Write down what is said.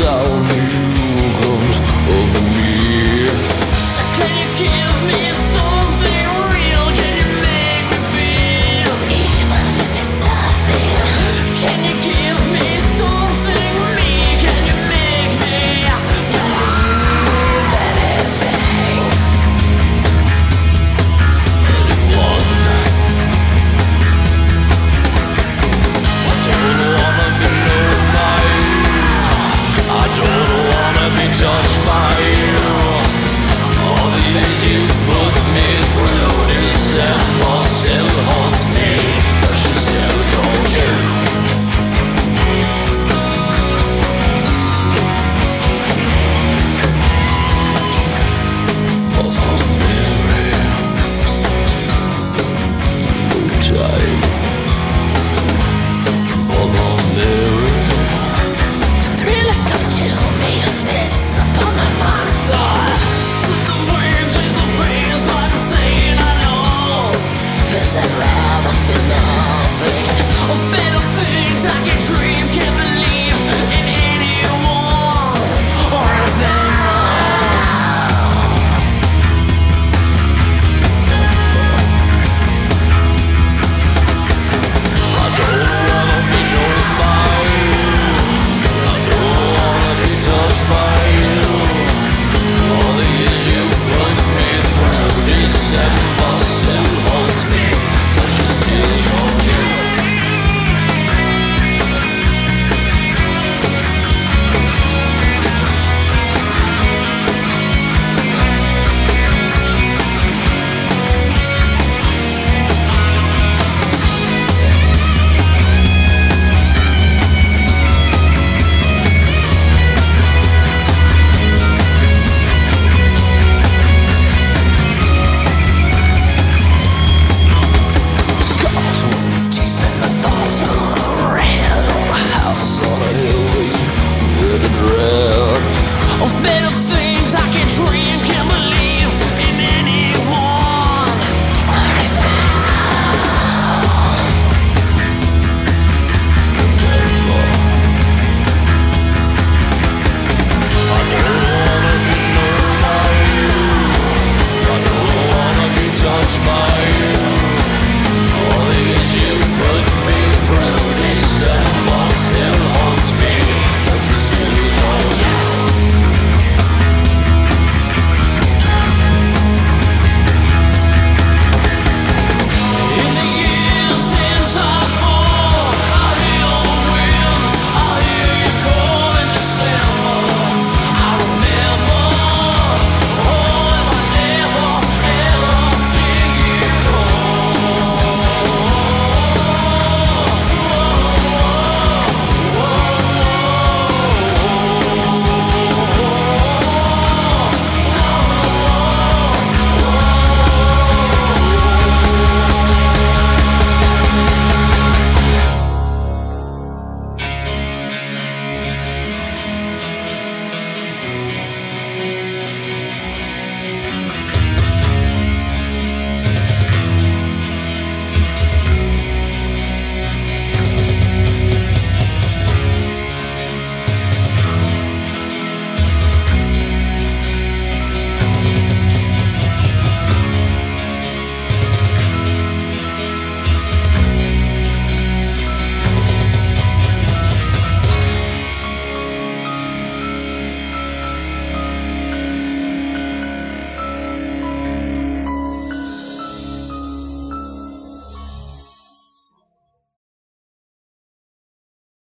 Down the new homes over me. Can you kill